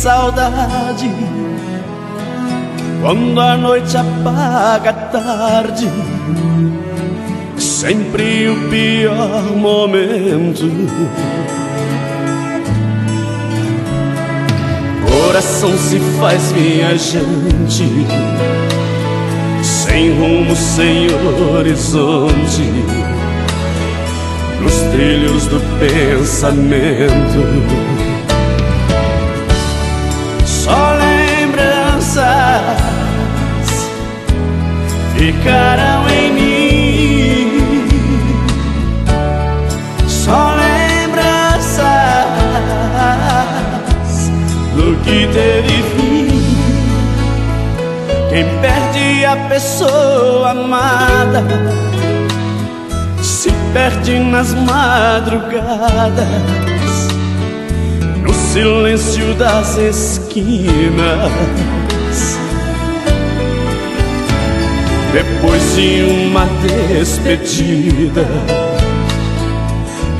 saudade quando a noite apaga a tarde. Sempre o pior momento. Coração se faz viajante, sem rumo, sem horizonte, nos trilhos do pensamento. Ficarão em mim. Só lembranças do que teve fim. Quem perde a pessoa amada se perde nas madrugadas, no silêncio das esquinas. Depois de uma despedida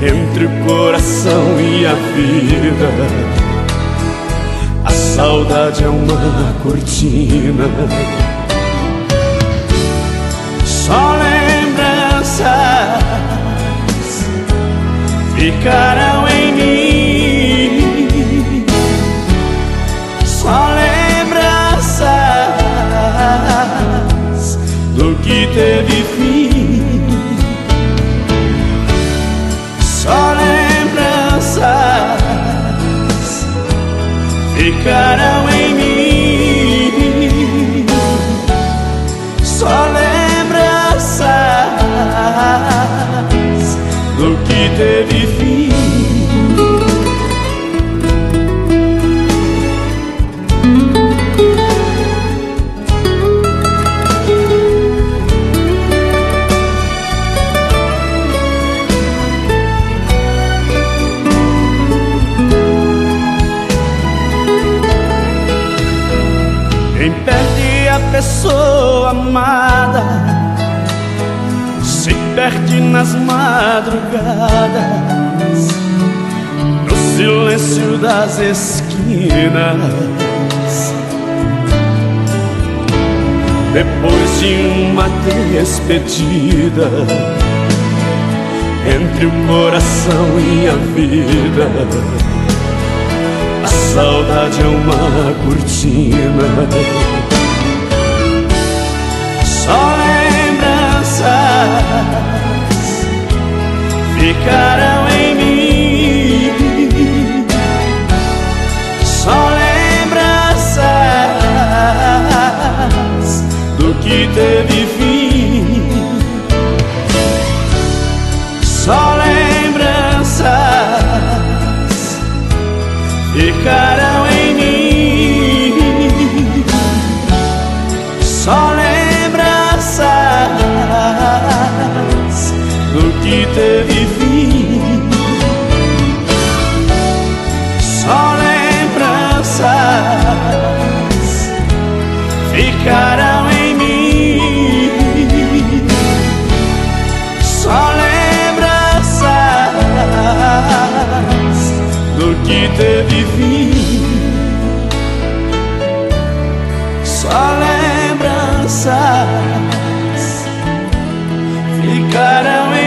Entre o coração e a vida A saudade é uma cortina teve fim. Só lembranças ficarão pessoa amada se perde nas madrugadas, no silêncio das esquinas. Depois de uma despedida entre o coração e a vida saudade é uma cortina ficarão que teve fim. Só lembranças ficarão em mim. Só lembranças do que teve fim. Só lembranças ficarão em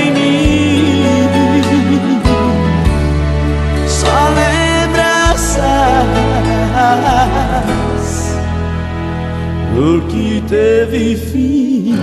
pour qui te vifie.